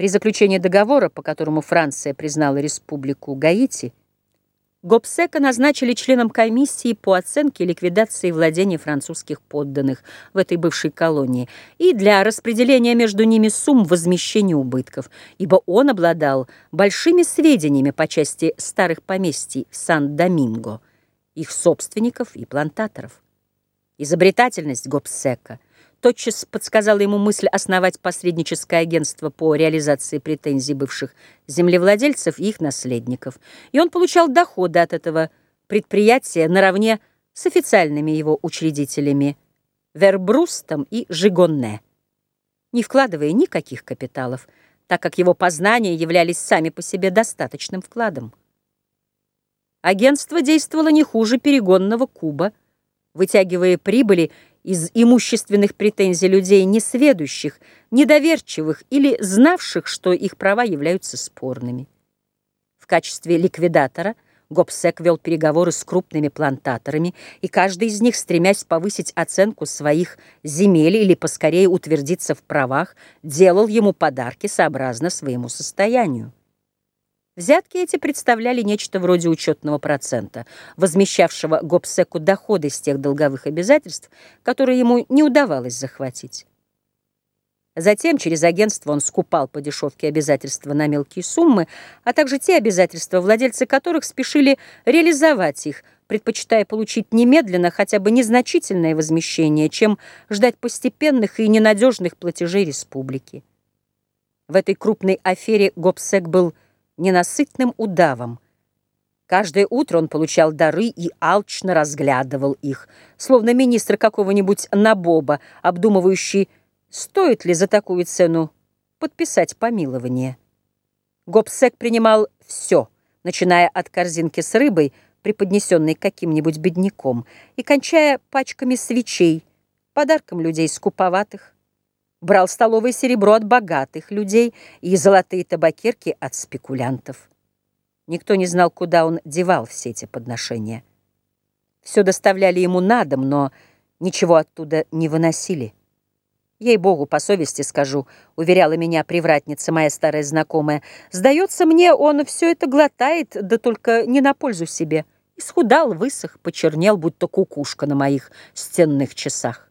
При заключении договора, по которому Франция признала республику Гаити, Гобсека назначили членом комиссии по оценке ликвидации владений французских подданных в этой бывшей колонии и для распределения между ними сумм возмещения убытков, ибо он обладал большими сведениями по части старых поместий Сан-Доминго, их собственников и плантаторов. Изобретательность Гобсека – тотчас подсказала ему мысль основать посредническое агентство по реализации претензий бывших землевладельцев и их наследников. И он получал доходы от этого предприятия наравне с официальными его учредителями Вербрустом и Жигонне, не вкладывая никаких капиталов, так как его познания являлись сами по себе достаточным вкладом. Агентство действовало не хуже перегонного куба, вытягивая прибыли из имущественных претензий людей несведущих, недоверчивых или знавших, что их права являются спорными. В качестве ликвидатора Гобсек вел переговоры с крупными плантаторами, и каждый из них, стремясь повысить оценку своих земель или поскорее утвердиться в правах, делал ему подарки сообразно своему состоянию. Взятки эти представляли нечто вроде учетного процента, возмещавшего Гобсеку доходы с тех долговых обязательств, которые ему не удавалось захватить. Затем через агентство он скупал по дешевке обязательства на мелкие суммы, а также те обязательства, владельцы которых спешили реализовать их, предпочитая получить немедленно хотя бы незначительное возмещение, чем ждать постепенных и ненадежных платежей республики. В этой крупной афере Гобсек был ненасытным удавом. Каждое утро он получал дары и алчно разглядывал их, словно министр какого-нибудь набоба, обдумывающий, стоит ли за такую цену подписать помилование. Гобсек принимал все, начиная от корзинки с рыбой, преподнесенной каким-нибудь бедняком, и кончая пачками свечей, подарком людей скуповатых, брал столовое серебро от богатых людей и золотые табакерки от спекулянтов. Никто не знал, куда он девал все эти подношения. Все доставляли ему на дом, но ничего оттуда не выносили. Ей-богу, по совести скажу, уверяла меня привратница, моя старая знакомая, сдается мне, он все это глотает, да только не на пользу себе. Исхудал, высох, почернел, будто кукушка на моих стенных часах.